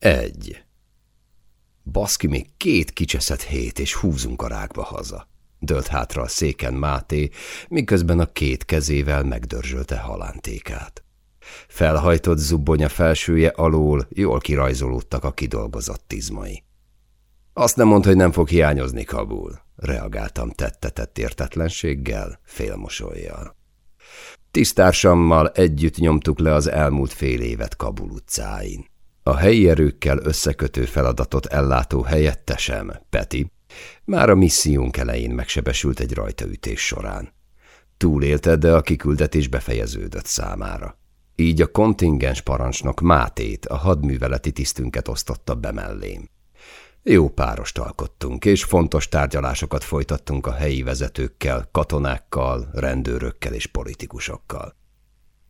Egy. Baszki, még két kicseszett hét, és húzunk a rákba haza. Dölt hátra a széken Máté, miközben a két kezével megdörzsölte halántékát. Felhajtott zubbonya felsője alól jól kirajzolódtak a kidolgozott izmai. Azt nem mond, hogy nem fog hiányozni Kabul, reagáltam tettetett értetlenséggel, félmosoljal. Tisztársammal együtt nyomtuk le az elmúlt fél évet Kabul utcáin. A helyi erőkkel összekötő feladatot ellátó helyettesem, Peti, már a missziónk elején megsebesült egy rajtaütés során. Túlélte, de a kiküldetés befejeződött számára. Így a kontingens parancsnok Mátét, a hadműveleti tisztünket osztotta be mellém. Jó párost alkottunk, és fontos tárgyalásokat folytattunk a helyi vezetőkkel, katonákkal, rendőrökkel és politikusokkal.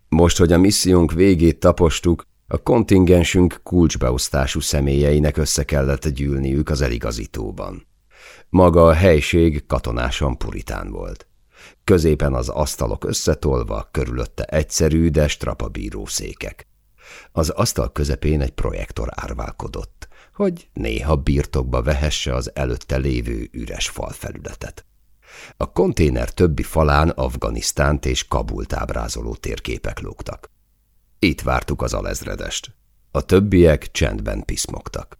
Most, hogy a missziónk végét tapostuk, a kontingensünk kulcsbeosztású személyeinek össze kellett gyűlniük az eligazítóban. Maga a helység katonásan puritán volt. Középen az asztalok összetolva, körülötte egyszerű, de strapabíró székek. Az asztal közepén egy projektor árválkodott, hogy néha birtokba vehesse az előtte lévő üres falfelületet. A konténer többi falán Afganisztánt és Kabult ábrázoló térképek lógtak. Itt vártuk az alezredest. A többiek csendben piszmogtak.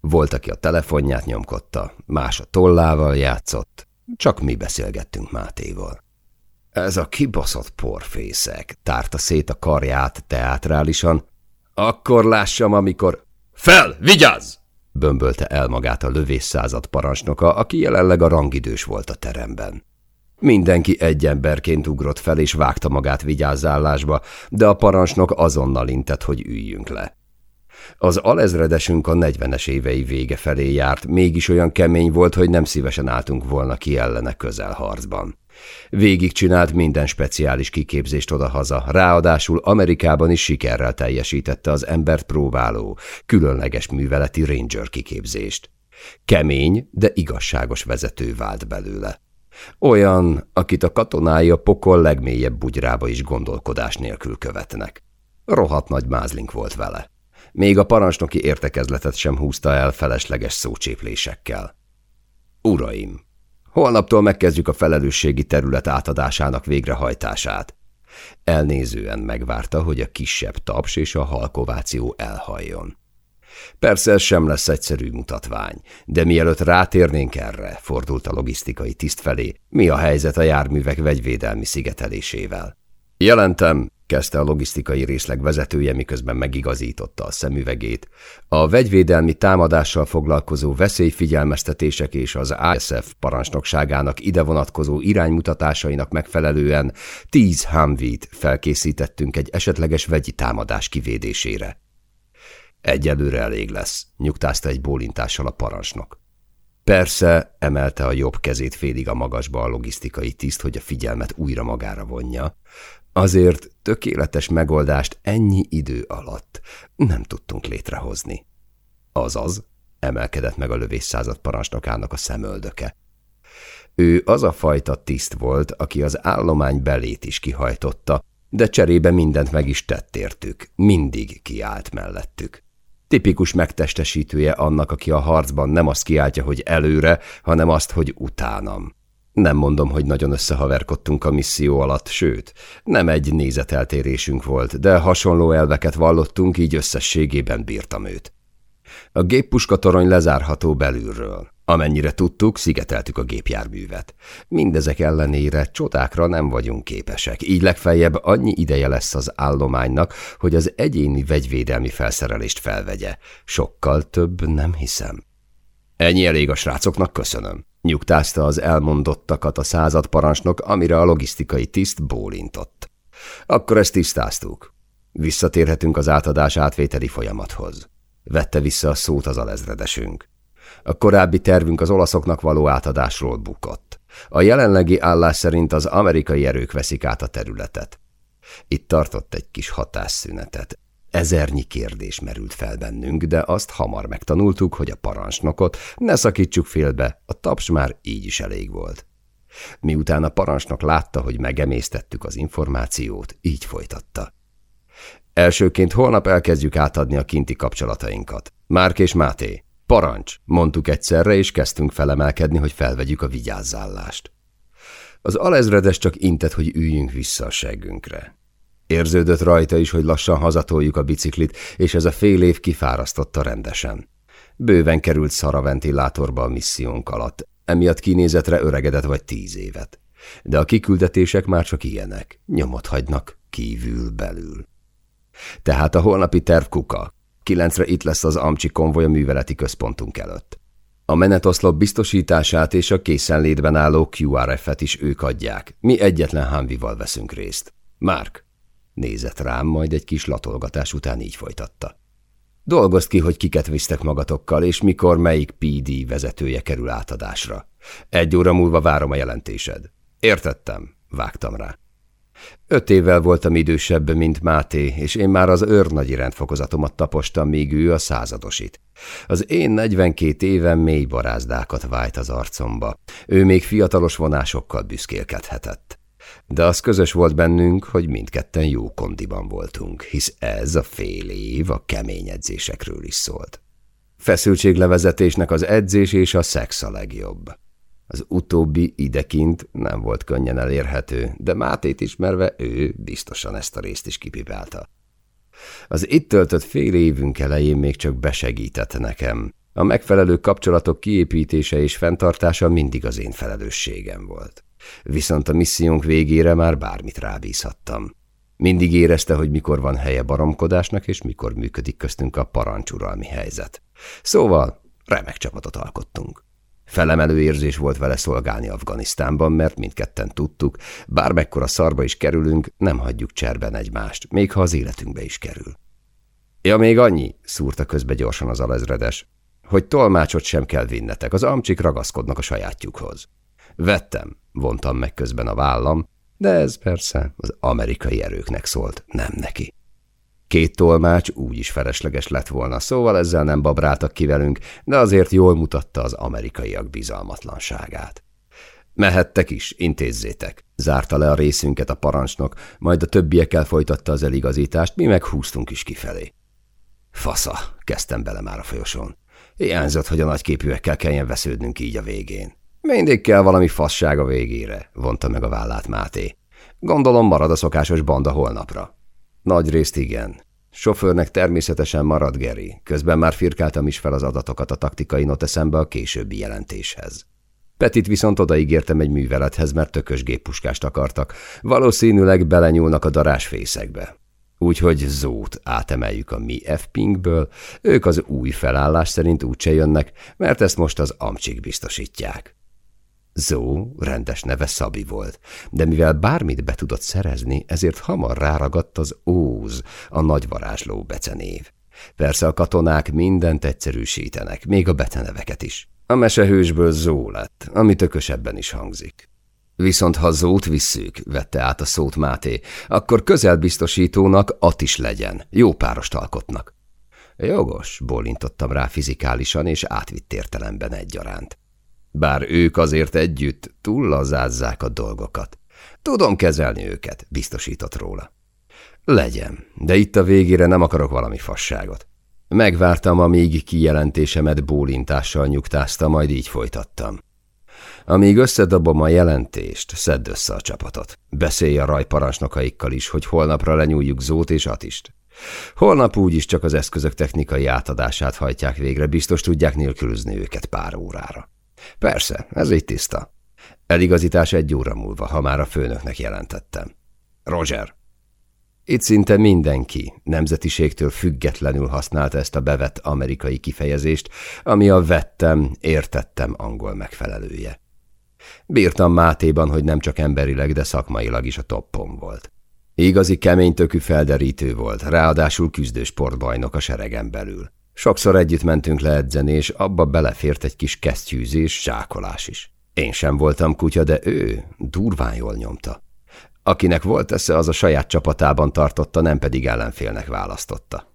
Volt, aki a telefonját nyomkodta, más a tollával játszott, csak mi beszélgettünk Mátéval. Ez a kibaszott porfészek, tárta szét a karját teátrálisan. Akkor lássam, amikor... Fel, vigyázz! bömbölte el magát a lövészszázad parancsnoka, aki jelenleg a rangidős volt a teremben. Mindenki egy emberként ugrott fel és vágta magát vigyázállásba, de a parancsnok azonnal intett, hogy üljünk le. Az alezredesünk a negyvenes évei vége felé járt, mégis olyan kemény volt, hogy nem szívesen álltunk volna ki ellene közelharcban. Végig minden speciális kiképzést odahaza, ráadásul Amerikában is sikerrel teljesítette az embert próbáló, különleges műveleti ranger kiképzést. Kemény, de igazságos vezető vált belőle. Olyan, akit a katonái a pokol legmélyebb bugyrába is gondolkodás nélkül követnek. Rohadt nagy mázlink volt vele. Még a parancsnoki értekezletet sem húzta el felesleges szócséplésekkel. Uraim, holnaptól megkezdjük a felelősségi terület átadásának végrehajtását. Elnézően megvárta, hogy a kisebb taps és a halkováció elhajjon. Persze ez sem lesz egyszerű mutatvány, de mielőtt rátérnénk erre, fordult a logisztikai tiszt felé, mi a helyzet a járművek vegyvédelmi szigetelésével. Jelentem, kezdte a logisztikai részleg vezetője, miközben megigazította a szemüvegét. A vegyvédelmi támadással foglalkozó veszélyfigyelmeztetések és az ISF parancsnokságának ide vonatkozó iránymutatásainak megfelelően tíz Humvee-t felkészítettünk egy esetleges vegyi támadás kivédésére. Egyelőre elég lesz, nyugtázta egy bólintással a parancsnok. Persze, emelte a jobb kezét félig a magasba a logisztikai tiszt, hogy a figyelmet újra magára vonja. Azért tökéletes megoldást ennyi idő alatt nem tudtunk létrehozni. Azaz, emelkedett meg a lövészszázad parancsnokának a szemöldöke. Ő az a fajta tiszt volt, aki az állomány belét is kihajtotta, de cserébe mindent meg is tett értük, mindig kiállt mellettük. Tipikus megtestesítője annak, aki a harcban nem azt kiáltja, hogy előre, hanem azt, hogy utánam. Nem mondom, hogy nagyon összehaverkodtunk a misszió alatt, sőt, nem egy nézeteltérésünk volt, de hasonló elveket vallottunk, így összességében bírtam őt. A géppuskatorony lezárható belülről. Amennyire tudtuk, szigeteltük a gépjárművet. Mindezek ellenére csodákra nem vagyunk képesek, így legfeljebb annyi ideje lesz az állománynak, hogy az egyéni vegyvédelmi felszerelést felvegye. Sokkal több nem hiszem. Ennyi elég a srácoknak, köszönöm. Nyugtázta az elmondottakat a századparancsnok, amire a logisztikai tiszt bólintott. Akkor ezt tisztáztuk. Visszatérhetünk az átadás átvételi folyamathoz. Vette vissza a szót az alezredesünk. A korábbi tervünk az olaszoknak való átadásról bukott. A jelenlegi állás szerint az amerikai erők veszik át a területet. Itt tartott egy kis hatásszünetet. Ezernyi kérdés merült fel bennünk, de azt hamar megtanultuk, hogy a parancsnokot ne szakítsuk félbe, a taps már így is elég volt. Miután a parancsnok látta, hogy megemésztettük az információt, így folytatta. Elsőként holnap elkezdjük átadni a kinti kapcsolatainkat. Márk és Máté, parancs, mondtuk egyszerre, és kezdtünk felemelkedni, hogy felvegyük a vigyázzállást. Az alezredes csak intett, hogy üljünk vissza a seggünkre. Érződött rajta is, hogy lassan hazatoljuk a biciklit, és ez a fél év kifárasztotta rendesen. Bőven került szaraventilátorba a missziónk alatt, emiatt kinézetre öregedett vagy tíz évet. De a kiküldetések már csak ilyenek, nyomot hagynak kívül-belül. Tehát a holnapi terv kuka. Kilencre itt lesz az Amcsi konvoj a műveleti központunk előtt. A menetoszlop biztosítását és a készenlétben álló QRF-et is ők adják. Mi egyetlen hámvival veszünk részt. Márk, nézett rám, majd egy kis latolgatás után így folytatta. Dolgozd ki, hogy kiket visztek magatokkal, és mikor melyik PD vezetője kerül átadásra. Egy óra múlva várom a jelentésed. Értettem, vágtam rá. Öt évvel voltam idősebb, mint Máté, és én már az őrnagyi rendfokozatomat tapostam, míg ő a századosit. Az én 42 éven mély barázdákat vájt az arcomba. Ő még fiatalos vonásokkal büszkélkedhetett. De az közös volt bennünk, hogy mindketten jó kondiban voltunk, hisz ez a fél év a kemény edzésekről is szólt. Feszültséglevezetésnek az edzés és a szex a legjobb. Az utóbbi idekint nem volt könnyen elérhető, de Mátét ismerve ő biztosan ezt a részt is kipipálta. Az itt töltött fél évünk elején még csak besegített nekem. A megfelelő kapcsolatok kiépítése és fenntartása mindig az én felelősségem volt. Viszont a missziónk végére már bármit rábízhattam. Mindig érezte, hogy mikor van helye baromkodásnak, és mikor működik köztünk a parancsuralmi helyzet. Szóval remek csapatot alkottunk. Felemelő érzés volt vele szolgálni Afganisztánban, mert mindketten tudtuk, bármekkora szarba is kerülünk, nem hagyjuk cserben egymást, még ha az életünkbe is kerül. Ja, még annyi, szúrta közbe gyorsan az alezredes, hogy tolmácsot sem kell vinnetek, az amcsik ragaszkodnak a sajátjukhoz. Vettem, vontam meg közben a vállam, de ez persze az amerikai erőknek szólt, nem neki. Két tolmács úgyis felesleges lett volna, szóval ezzel nem babráltak ki velünk, de azért jól mutatta az amerikaiak bizalmatlanságát. Mehettek is, intézzétek. Zárta le a részünket a parancsnok, majd a többiekkel folytatta az eligazítást, mi meg húztunk is kifelé. Fasza, kezdtem bele már a folyosón. Hiányzott, hogy a nagyképűekkel kelljen vesződnünk így a végén. Mindig kell valami fasság a végére, vonta meg a vállát Máté. Gondolom marad a szokásos banda holnapra. Nagy részt igen. Sofőrnek természetesen marad Geri, közben már firkáltam is fel az adatokat a taktikai noteszembe a későbbi jelentéshez. Petit viszont odaígértem egy művelethez, mert tökös géppuskást akartak. Valószínűleg belenyúlnak a darásfészekbe. Úgyhogy Zót átemeljük a mi F-Pinkből, ők az új felállás szerint úgyse jönnek, mert ezt most az amcsik biztosítják. Zó rendes neve Szabi volt, de mivel bármit be tudott szerezni, ezért hamar ráragadt az Óz, a nagyvarázsló becenév. Persze a katonák mindent egyszerűsítenek, még a beteneveket is. A mesehősből Zó lett, ami tökösebben is hangzik. Viszont ha Zót visszük, vette át a szót Máté, akkor közelbiztosítónak at is legyen, jó párost alkotnak. Jogos, bólintottam rá fizikálisan és átvitt értelemben egyaránt. Bár ők azért együtt túllazázzák a dolgokat. Tudom kezelni őket, biztosított róla. Legyen, de itt a végére nem akarok valami fasságot. Megvártam, amíg kijelentésemet bólintással nyugtázta, majd így folytattam. Amíg összedobom a jelentést, szedd össze a csapatot. Beszélj a rajparancsnokaikkal is, hogy holnapra lenyúljuk Zót és Atist. Holnap úgyis csak az eszközök technikai átadását hajtják végre, biztos tudják nélkülözni őket pár órára. Persze, ez így tiszta. Eligazítás egy óra múlva, ha már a főnöknek jelentettem. Roger. Itt szinte mindenki nemzetiségtől függetlenül használta ezt a bevett amerikai kifejezést, ami a vettem, értettem angol megfelelője. Bírtam Mátéban, hogy nem csak emberileg, de szakmailag is a toppon volt. Igazi keménytökű felderítő volt, ráadásul küzdősportbajnok a seregen belül. Sokszor együtt mentünk le edzeni, és abba belefért egy kis kesztyűzés, zsákolás is. Én sem voltam kutya, de ő durván jól nyomta. Akinek volt esze, az a saját csapatában tartotta, nem pedig ellenfélnek választotta.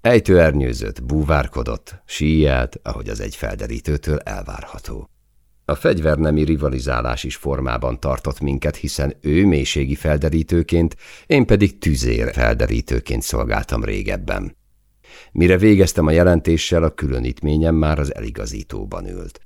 Ejtőernyőzött, búvárkodott, síjelt, ahogy az egy felderítőtől elvárható. A fegyvernemi rivalizálás is formában tartott minket, hiszen ő mélységi felderítőként, én pedig tüzér felderítőként szolgáltam régebben. Mire végeztem a jelentéssel, a különítményem már az eligazítóban ült.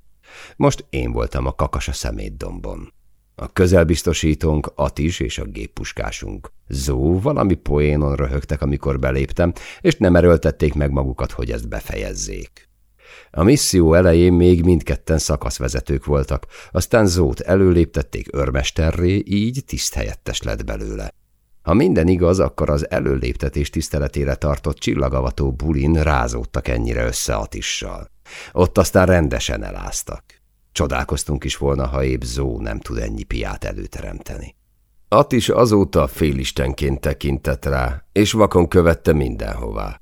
Most én voltam a kakas a szemétdombon. A közelbiztosítónk, Atis és a géppuskásunk. Zó valami poénon röhögtek, amikor beléptem, és nem erőltették meg magukat, hogy ezt befejezzék. A misszió elején még mindketten szakaszvezetők voltak, aztán Zót előléptették örmesterré, így tiszthelyettes lett belőle. Ha minden igaz, akkor az előléptetés tiszteletére tartott csillagavató bulin rázódtak ennyire össze Atissal. Ott aztán rendesen eláztak. Csodálkoztunk is volna, ha épp Zó nem tud ennyi piát előteremteni. Attis azóta félistenként tekintett rá, és vakon követte mindenhová.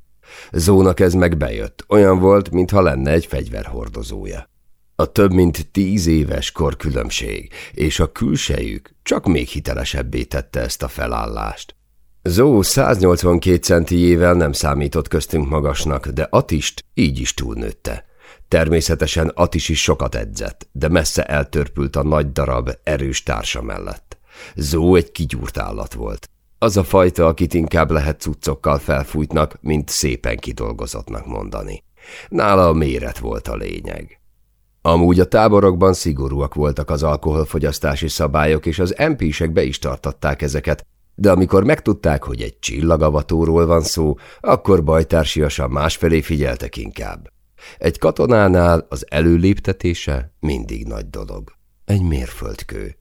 Zónak ez meg bejött, olyan volt, mintha lenne egy fegyverhordozója. A több mint tíz éves korkülönbség és a külsejük csak még hitelesebbé tette ezt a felállást. Zó 182 centijével nem számított köztünk magasnak, de Atist így is túlnőtte. Természetesen Atis is sokat edzett, de messze eltörpült a nagy darab, erős társa mellett. Zó egy kigyúrt állat volt. Az a fajta, akit inkább lehet cuccokkal felfújtnak, mint szépen kidolgozottnak mondani. Nála a méret volt a lényeg. Amúgy a táborokban szigorúak voltak az alkoholfogyasztási szabályok, és az MP-sek be is tartatták ezeket, de amikor megtudták, hogy egy csillagavatóról van szó, akkor bajtársiasan másfelé figyeltek inkább. Egy katonánál az előléptetése mindig nagy dolog. Egy mérföldkő.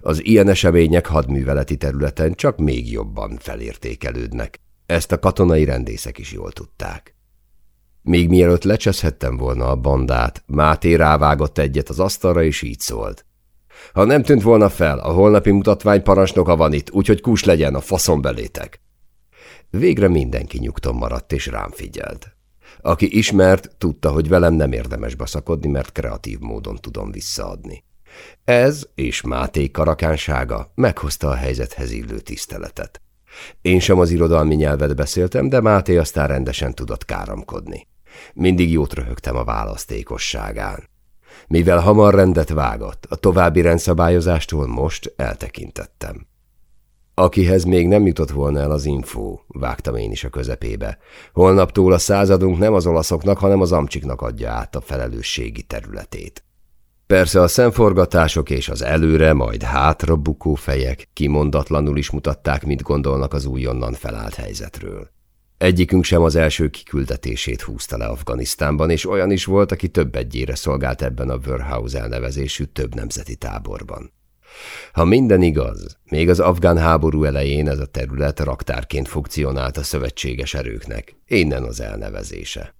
Az ilyen események hadműveleti területen csak még jobban felértékelődnek. Ezt a katonai rendészek is jól tudták. Még mielőtt lecseszhettem volna a bandát, Máté rávágott egyet az asztalra, és így szólt. Ha nem tűnt volna fel, a holnapi mutatvány parancsnoka van itt, úgyhogy kus legyen, a faszon belétek. Végre mindenki nyugton maradt, és rám figyelt. Aki ismert, tudta, hogy velem nem érdemes baszakodni, mert kreatív módon tudom visszaadni. Ez és Máté karakánsága meghozta a helyzethez illő tiszteletet. Én sem az irodalmi nyelvet beszéltem, de Máté aztán rendesen tudott káromkodni. Mindig jót röhögtem a választékosságán. Mivel hamar rendet vágott, a további rendszabályozástól most eltekintettem. Akihez még nem jutott volna el az infó, vágtam én is a közepébe. Holnaptól a századunk nem az olaszoknak, hanem az amcsiknak adja át a felelősségi területét. Persze a szemforgatások és az előre, majd hátra bukó fejek kimondatlanul is mutatták, mit gondolnak az újonnan felállt helyzetről. Egyikünk sem az első kiküldetését húzta le Afganisztánban, és olyan is volt, aki több egyére szolgált ebben a Wörhaus elnevezésű több nemzeti táborban. Ha minden igaz, még az afgán háború elején ez a terület raktárként funkcionált a szövetséges erőknek, innen az elnevezése.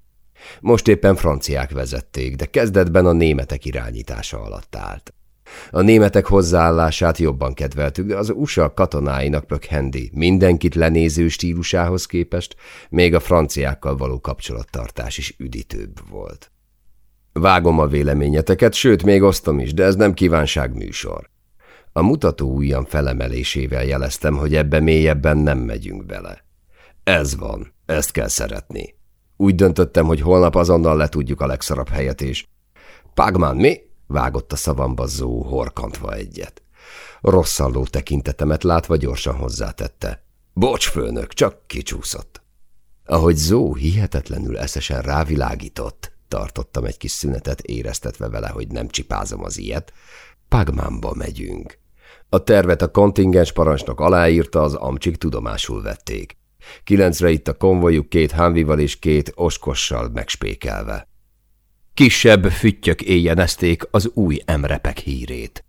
Most éppen franciák vezették, de kezdetben a németek irányítása alatt állt. A németek hozzáállását jobban kedveltük, de az USA katonáinak pökhendi, mindenkit lenéző stílusához képest még a franciákkal való kapcsolattartás is üdítőbb volt. Vágom a véleményeteket, sőt, még osztom is, de ez nem kívánság műsor. A mutató ujjam felemelésével jeleztem, hogy ebbe mélyebben nem megyünk bele. Ez van, ezt kell szeretni. Úgy döntöttem, hogy holnap azonnal letudjuk a legszarabb helyet, és... Pagman, mi? Vágott a szavamba Zó, horkantva egyet. Rosszalló tekintetemet látva gyorsan hozzátette. Bocs, főnök, csak kicsúszott. Ahogy Zó hihetetlenül eszesen rávilágított, tartottam egy kis szünetet, éreztetve vele, hogy nem csipázom az ilyet, Pagmánba megyünk. A tervet a kontingens parancsnok aláírta, az amcsik tudomásul vették. Kilencre itt a konvojuk két hánvival és két oskossal megspékelve. Kisebb füttyök éjjenezték az új emrepek hírét.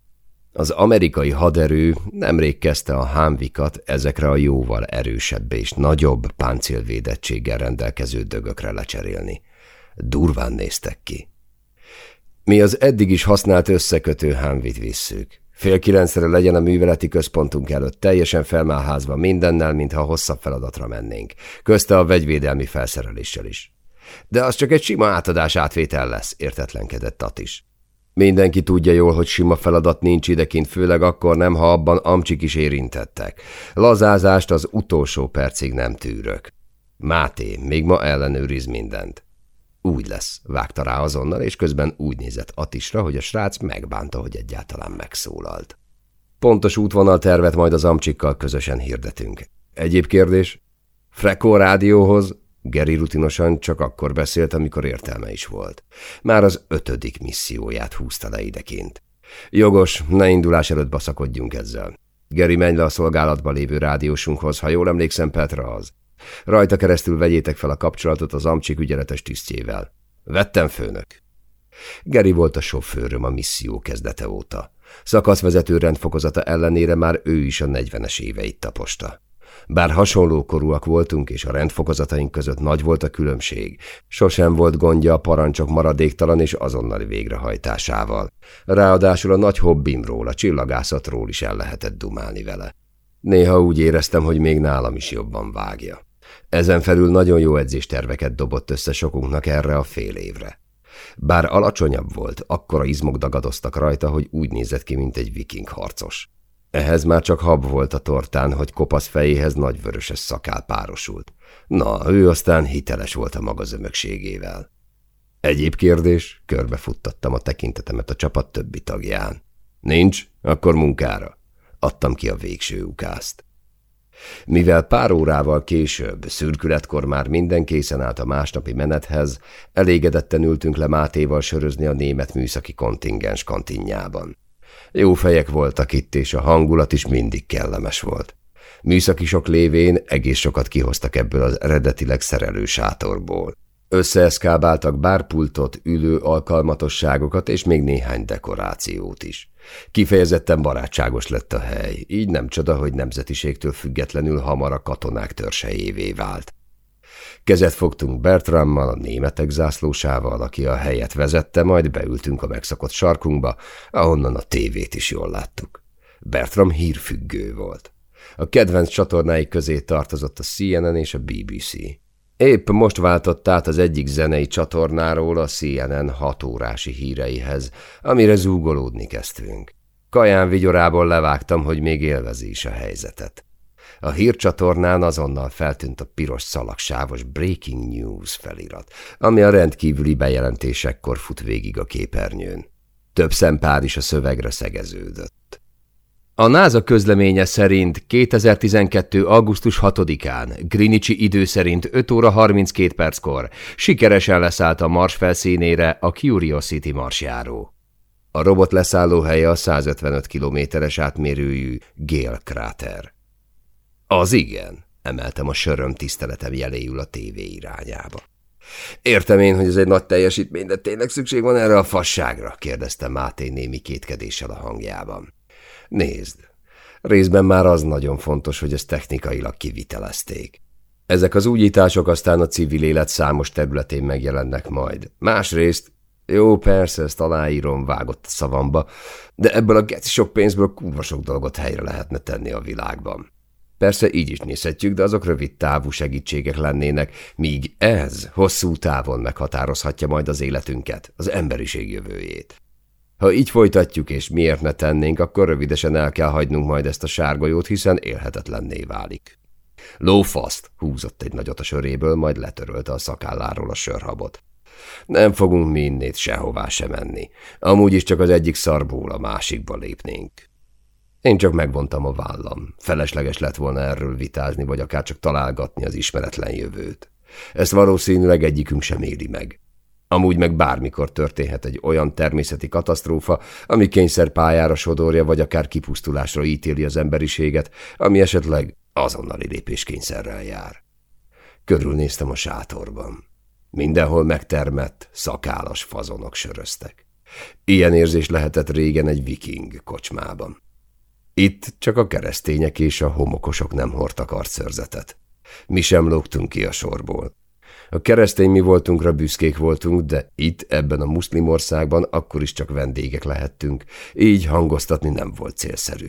Az amerikai haderő nemrég kezdte a hámvikat ezekre a jóval erősebb és nagyobb páncélvédettséggel rendelkező dögökre lecserélni. Durván néztek ki. Mi az eddig is használt összekötő hámvit visszük. Fél kilencre legyen a műveleti központunk előtt, teljesen felmáházva mindennel, mintha hosszabb feladatra mennénk. Közte a vegyvédelmi felszereléssel is. De az csak egy sima átadás átvétel lesz, értetlenkedett Tatis. Mindenki tudja jól, hogy sima feladat nincs idekint, főleg akkor nem, ha abban amcsik is érintettek. Lazázást az utolsó percig nem tűrök. Máté, még ma ellenőriz mindent. Úgy lesz, vágta rá azonnal, és közben úgy nézett Atisra, hogy a srác megbánta, hogy egyáltalán megszólalt. Pontos útvonal tervet majd az amcsikkal közösen hirdetünk. Egyéb kérdés? Frekó rádióhoz Geri rutinosan csak akkor beszélt, amikor értelme is volt. Már az ötödik misszióját húzta le ideként. Jogos, ne indulás előtt baszakodjunk ezzel. Geri, menj le a szolgálatba lévő rádiósunkhoz, ha jól emlékszem, Petra az. Rajta keresztül vegyétek fel a kapcsolatot az amcsik ügyeletes tisztjével. Vettem főnök. Geri volt a sofőröm a misszió kezdete óta. Szakaszvezető rendfokozata ellenére már ő is a negyvenes éveit taposta. Bár hasonló korúak voltunk, és a rendfokozataink között nagy volt a különbség, sosem volt gondja a parancsok maradéktalan és azonnali végrehajtásával. Ráadásul a nagy hobbimról, a csillagászatról is el lehetett dumálni vele. Néha úgy éreztem, hogy még nálam is jobban vágja. Ezen felül nagyon jó edzésterveket dobott össze sokunknak erre a fél évre. Bár alacsonyabb volt, akkora izmok dagadoztak rajta, hogy úgy nézett ki, mint egy viking harcos. Ehhez már csak hab volt a tortán, hogy kopasz fejéhez nagy vöröses szakál párosult. Na, ő aztán hiteles volt a maga zömögségével. Egyéb kérdés? Körbefuttattam a tekintetemet a csapat többi tagján. Nincs? Akkor munkára. Adtam ki a végső ukázt. Mivel pár órával később, szürkületkor már minden készen állt a másnapi menethez, elégedetten ültünk le Mátéval sörözni a német műszaki kontingens kantinjában. Jó fejek voltak itt, és a hangulat is mindig kellemes volt. Műszakisok lévén egész sokat kihoztak ebből az eredetileg szerelő sátorból. Összeeszkábáltak bárpultot, ülő alkalmatosságokat és még néhány dekorációt is. Kifejezetten barátságos lett a hely, így nem csoda, hogy nemzetiségtől függetlenül hamar a katonák törsejévé vált. Kezet fogtunk Bertrammal, a németek zászlósával, aki a helyet vezette, majd beültünk a megszokott sarkunkba, ahonnan a tévét is jól láttuk. Bertram hírfüggő volt. A kedvenc csatornái közé tartozott a CNN és a BBC. Épp most váltott át az egyik zenei csatornáról a CNN hatórási híreihez, amire zúgolódni kezdtünk. Kaján vigyorából levágtam, hogy még élvezi is a helyzetet. A hírcsatornán azonnal feltűnt a piros szalagsávos Breaking News felirat, ami a rendkívüli bejelentésekkor fut végig a képernyőn. Több szempár is a szövegre szegeződött. A NASA közleménye szerint 2012. augusztus 6-án, Greenwichi idő szerint 5 óra 32 perckor sikeresen leszállt a Mars felszínére a Curiosity marsjáró. A robot leszállóhelye a 155 kilométeres átmérőjű Gale kráter. Az igen, emeltem a söröm tiszteletem jeléül a tévé irányába. Értem én, hogy ez egy nagy teljesítmény, de tényleg szükség van erre a fasságra? kérdezte Máté némi kétkedéssel a hangjában. Nézd, részben már az nagyon fontos, hogy ezt technikailag kivitelezték. Ezek az újítások aztán a civil élet számos területén megjelennek majd. Másrészt, jó, persze, ezt aláírom, vágott szavamba, de ebből a geci sok pénzből kurva sok dolgot helyre lehetne tenni a világban. Persze így is nézhetjük, de azok rövid távú segítségek lennének, míg ez hosszú távon meghatározhatja majd az életünket, az emberiség jövőjét. Ha így folytatjuk, és miért ne tennénk, akkor rövidesen el kell hagynunk majd ezt a sárgolyót, hiszen élhetetlenné válik. Lófaszt húzott egy nagyot a söréből, majd letörölte a szakálláról a sörhabot. Nem fogunk mi innét sehová sem menni. Amúgy is csak az egyik szarból a másikba lépnénk. Én csak megvontam a vállam. Felesleges lett volna erről vitázni, vagy akár csak találgatni az ismeretlen jövőt. Ezt valószínűleg egyikünk sem éli meg. Amúgy meg bármikor történhet egy olyan természeti katasztrófa, ami kényszerpályára sodorja, vagy akár kipusztulásra ítéli az emberiséget, ami esetleg azonnali lépéskényszerrel jár. Körülnéztem a sátorban. Mindenhol megtermett, szakálas fazonok söröztek. Ilyen érzés lehetett régen egy viking kocsmában. Itt csak a keresztények és a homokosok nem hordtak arcszörzetet. Mi sem lógtunk ki a sorból. A keresztény mi voltunkra büszkék voltunk, de itt, ebben a muszlim országban akkor is csak vendégek lehettünk, így hangoztatni nem volt célszerű.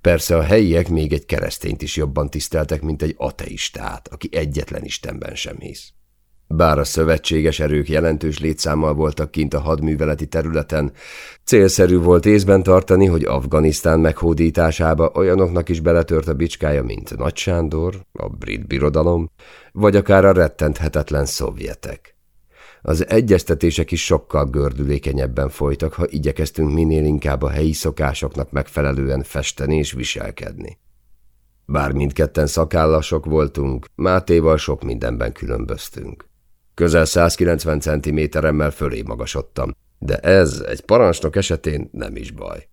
Persze a helyiek még egy keresztényt is jobban tiszteltek, mint egy ateistát, aki egyetlen Istenben sem hisz. Bár a szövetséges erők jelentős létszámmal voltak kint a hadműveleti területen, célszerű volt észben tartani, hogy Afganisztán meghódításába olyanoknak is beletört a bicskája, mint Nagy Sándor, a brit birodalom, vagy akár a rettenthetetlen szovjetek. Az egyeztetések is sokkal gördülékenyebben folytak, ha igyekeztünk minél inkább a helyi szokásoknak megfelelően festeni és viselkedni. Bár mindketten szakállasok voltunk, Mátéval sok mindenben különböztünk. Közel 190 centiméteremmel fölé magasodtam, de ez egy parancsnok esetén nem is baj.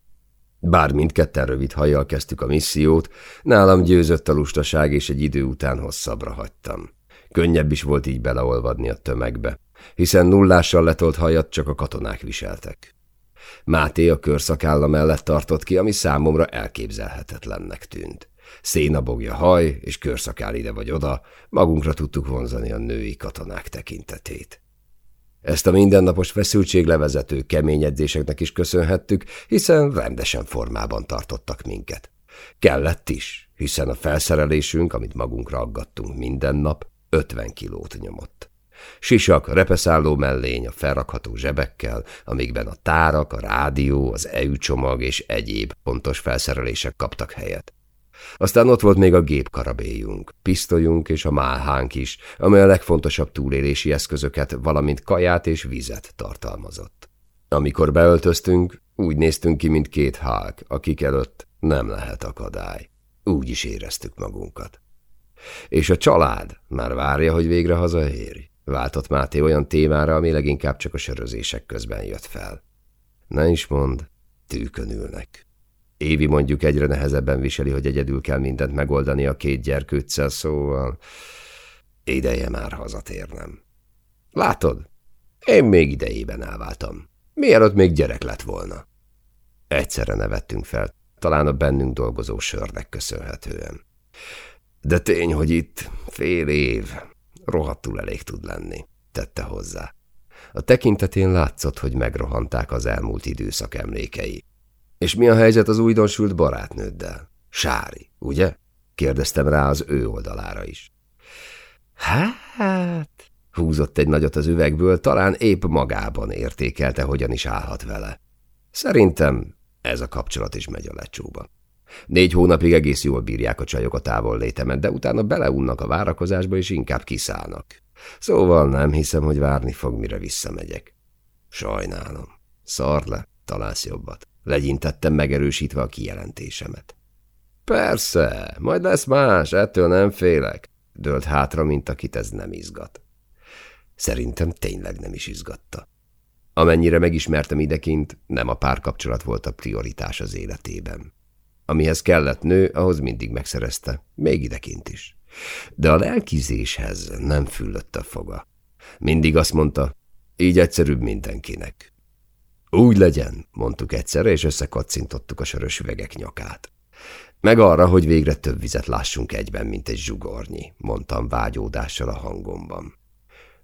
Bár mindketten rövid hajjal kezdtük a missziót, nálam győzött a lustaság, és egy idő után hosszabbra hagytam. Könnyebb is volt így beleolvadni a tömegbe, hiszen nullással letolt hajat csak a katonák viseltek. Máté a körszakálla mellett tartott ki, ami számomra elképzelhetetlennek tűnt. Szénabogja haj és körszakál ide vagy oda, magunkra tudtuk vonzani a női katonák tekintetét. Ezt a mindennapos feszültséglevezető kemény edzéseknek is köszönhettük, hiszen rendesen formában tartottak minket. Kellett is, hiszen a felszerelésünk, amit magunkra aggattunk minden nap, 50 kilót nyomott. Sisak, repeszálló mellény a felrakható zsebekkel, amikben a tárak, a rádió, az EU csomag és egyéb pontos felszerelések kaptak helyet. Aztán ott volt még a gépkarabélyunk, pisztolyunk és a málhánk is, amely a legfontosabb túlélési eszközöket, valamint kaját és vizet tartalmazott. Amikor beöltöztünk, úgy néztünk ki, mint két hák, akik előtt nem lehet akadály. Úgy is éreztük magunkat. És a család már várja, hogy végre hazaérj. Váltott Máté olyan témára, ami leginkább csak a sörözések közben jött fel. Ne is mond, tűkön ülnek. Évi mondjuk egyre nehezebben viseli, hogy egyedül kell mindent megoldani a két gyerkőccel, szóval ideje már hazatérnem. Látod, én még idejében elváltam. Mielőtt még gyerek lett volna. Egyszerre nevettünk fel, talán a bennünk dolgozó sörnek köszönhetően. De tény, hogy itt fél év rohadtul elég tud lenni, tette hozzá. A tekintetén látszott, hogy megrohanták az elmúlt időszak emlékei. És mi a helyzet az újdonsült barátnőddel? Sári, ugye? Kérdeztem rá az ő oldalára is. Hát, húzott egy nagyot az üvegből, talán épp magában értékelte, hogyan is állhat vele. Szerintem ez a kapcsolat is megy a lecsóba. Négy hónapig egész jól bírják a csajok a távol létemet, de utána beleunnak a várakozásba, és inkább kiszállnak. Szóval nem hiszem, hogy várni fog, mire visszamegyek. Sajnálom. Szar le, találsz jobbat. Legyintettem megerősítve a kijelentésemet. Persze, majd lesz más, ettől nem félek. Dölt hátra, mint akit ez nem izgat. Szerintem tényleg nem is izgatta. Amennyire megismertem idekint, nem a párkapcsolat volt a prioritás az életében. Amihez kellett nő, ahhoz mindig megszerezte, még idekint is. De a lelkizéshez nem füllött a foga. Mindig azt mondta, így egyszerűbb mindenkinek. Úgy legyen, mondtuk egyszerre, és összekacintottuk a sörös üvegek nyakát. Meg arra, hogy végre több vizet lássunk egyben, mint egy zsugornyi, mondtam vágyódással a hangomban.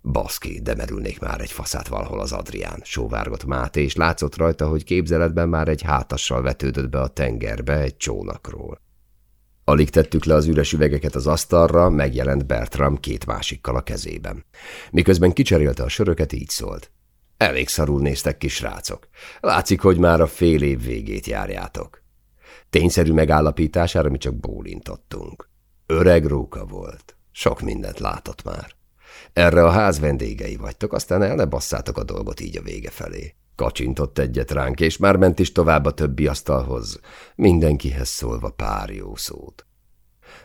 Baszki, de merülnék már egy faszát valahol az Adrián, sóvárgott Máté, és látszott rajta, hogy képzeletben már egy hátassal vetődött be a tengerbe egy csónakról. Alig tettük le az üres üvegeket az asztalra, megjelent Bertram két másikkal a kezében. Miközben kicserélte a söröket, így szólt. Elég szarul néztek ki, srácok. Látszik, hogy már a fél év végét járjátok. Tényszerű megállapítására mi csak bólintottunk. Öreg róka volt. Sok mindent látott már. Erre a ház vendégei vagytok, aztán el ne basszátok a dolgot így a vége felé. Kacsintott egyet ránk, és már ment is tovább a többi asztalhoz, mindenkihez szólva pár jó szót.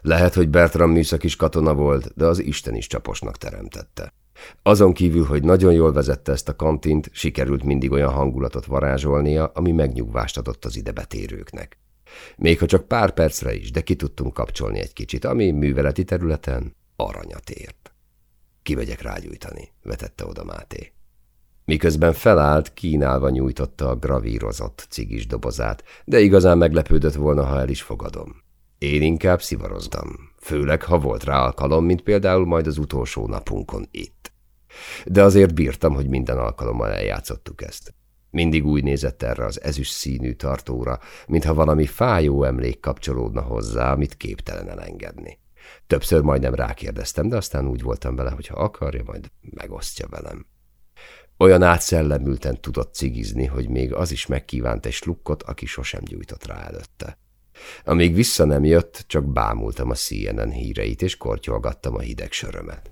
Lehet, hogy Bertram műszak is katona volt, de az Isten is csaposnak teremtette. Azon kívül, hogy nagyon jól vezette ezt a kantint, sikerült mindig olyan hangulatot varázsolnia, ami megnyugvást adott az idebetérőknek. Még ha csak pár percre is, de ki tudtunk kapcsolni egy kicsit, ami műveleti területen aranyat ért. Kivegyek rágyújtani, vetette oda Máté. Miközben felállt, kínálva nyújtotta a gravírozott cigis dobozát, de igazán meglepődött volna, ha el is fogadom. Én inkább szivarozdam, főleg, ha volt rá alkalom, mint például majd az utolsó napunkon itt. De azért bírtam, hogy minden alkalommal eljátszottuk ezt. Mindig úgy nézett erre az ezüst színű tartóra, mintha valami fájó emlék kapcsolódna hozzá, amit képtelen elengedni. Többször majdnem rákérdeztem, de aztán úgy voltam vele, hogy ha akarja, majd megosztja velem. Olyan átszellemülten tudott cigizni, hogy még az is megkívánt egy slukkot, aki sosem gyújtott rá előtte. Amíg vissza nem jött, csak bámultam a CNN híreit, és kortyolgattam a hideg sörömet.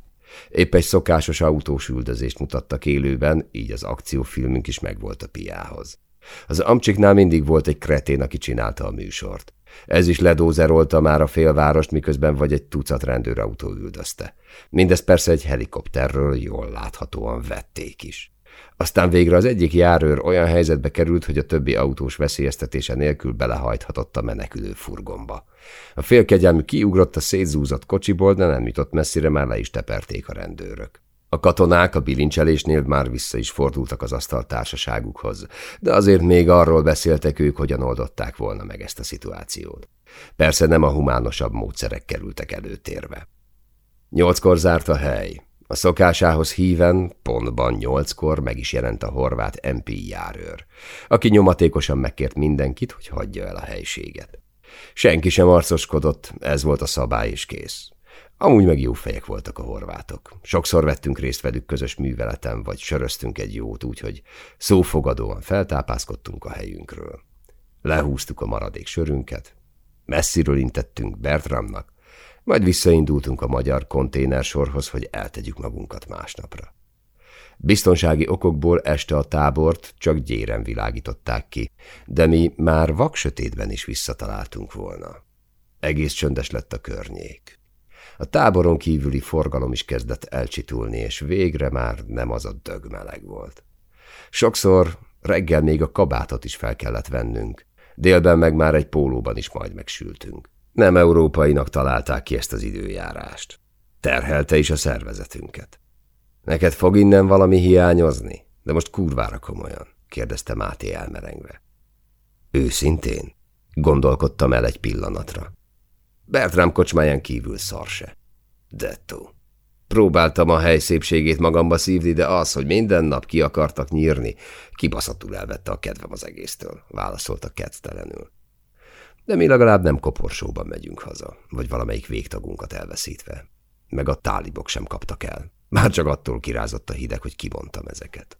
Épp egy szokásos autós üldözést mutattak élőben, így az akciófilmünk is megvolt a piához. Az Amcsiknál mindig volt egy kretén, aki csinálta a műsort. Ez is ledózerolta már a félvárost, miközben vagy egy tucat rendőrautó üldözte. Mindezt persze egy helikopterről jól láthatóan vették is. Aztán végre az egyik járőr olyan helyzetbe került, hogy a többi autós veszélyeztetése nélkül belehajthatott a menekülő furgomba. A félkegyelmű kiugrott a szétzúzott kocsiból, de nem jutott messzire, már le is teperték a rendőrök. A katonák a bilincselésnél már vissza is fordultak az asztal társaságukhoz, de azért még arról beszéltek ők, hogyan oldották volna meg ezt a szituációt. Persze nem a humánosabb módszerek kerültek előtérbe. Nyolckor zárt a hely. A szokásához híven, pontban nyolckor meg is jelent a horvát MP járőr, aki nyomatékosan megkért mindenkit, hogy hagyja el a helységet. Senki sem arcoskodott, ez volt a szabály és kész. Amúgy meg jó fejek voltak a horvátok. Sokszor vettünk részt velük közös műveleten, vagy söröztünk egy jót, úgyhogy szófogadóan feltápászkodtunk a helyünkről. Lehúztuk a maradék sörünket, messziről intettünk Bertramnak, majd visszaindultunk a magyar konténersorhoz, hogy eltegyük magunkat másnapra. Biztonsági okokból este a tábort csak gyéren világították ki, de mi már vaksötétben is visszataláltunk volna. Egész csöndes lett a környék. A táboron kívüli forgalom is kezdett elcsitulni, és végre már nem az a dögmeleg volt. Sokszor reggel még a kabátot is fel kellett vennünk, délben meg már egy pólóban is majd megsültünk. Nem európainak találták ki ezt az időjárást. Terhelte is a szervezetünket. Neked fog innen valami hiányozni? De most kurvára komolyan, kérdezte Máté elmerengve. Őszintén? Gondolkodtam el egy pillanatra. Bertram kocsmáján kívül szar se. Dettó. Próbáltam a hely szépségét magamba szívni, de az, hogy minden nap ki akartak nyírni, kibaszottul elvette a kedvem az egésztől, válaszolta kedvtelenül. De mi legalább nem koporsóban megyünk haza, vagy valamelyik végtagunkat elveszítve. Meg a tálibok sem kaptak el. Már csak attól kirázott a hideg, hogy kibontam ezeket.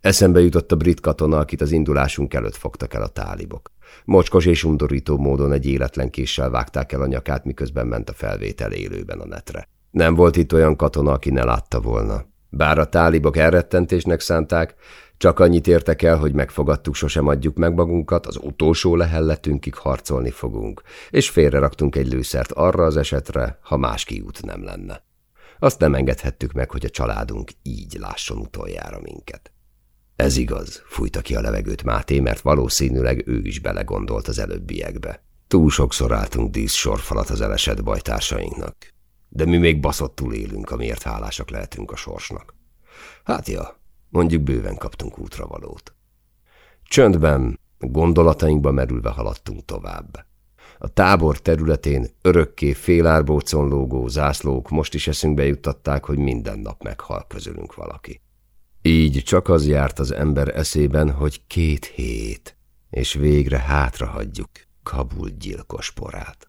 Eszembe jutott a brit katona, akit az indulásunk előtt fogtak el a tálibok. Mocskos és undorító módon egy életlen késsel vágták el a nyakát, miközben ment a felvétel élőben a netre. Nem volt itt olyan katona, aki ne látta volna. Bár a tálibok elrettentésnek szánták, csak annyit értek el, hogy megfogadtuk, sosem adjuk meg magunkat, az utolsó lehelletünkig harcolni fogunk, és félreraktunk egy lőszert arra az esetre, ha más kiút nem lenne. Azt nem engedhettük meg, hogy a családunk így lásson utoljára minket. Ez igaz, fújta ki a levegőt Máté, mert valószínűleg ő is belegondolt az előbbiekbe. Túl sokszor álltunk dísz sorfalat az elesett bajtársainknak. De mi még baszottul élünk, amiért hálásak lehetünk a sorsnak. Hát ja, mondjuk bőven kaptunk útravalót. Csöndben, gondolatainkba merülve haladtunk tovább. A tábor területén örökké félárbócon lógó zászlók most is eszünkbe juttatták, hogy minden nap meghal közülünk valaki. Így csak az járt az ember eszében, hogy két hét, és végre hátrahagyjuk Kabul gyilkos porát.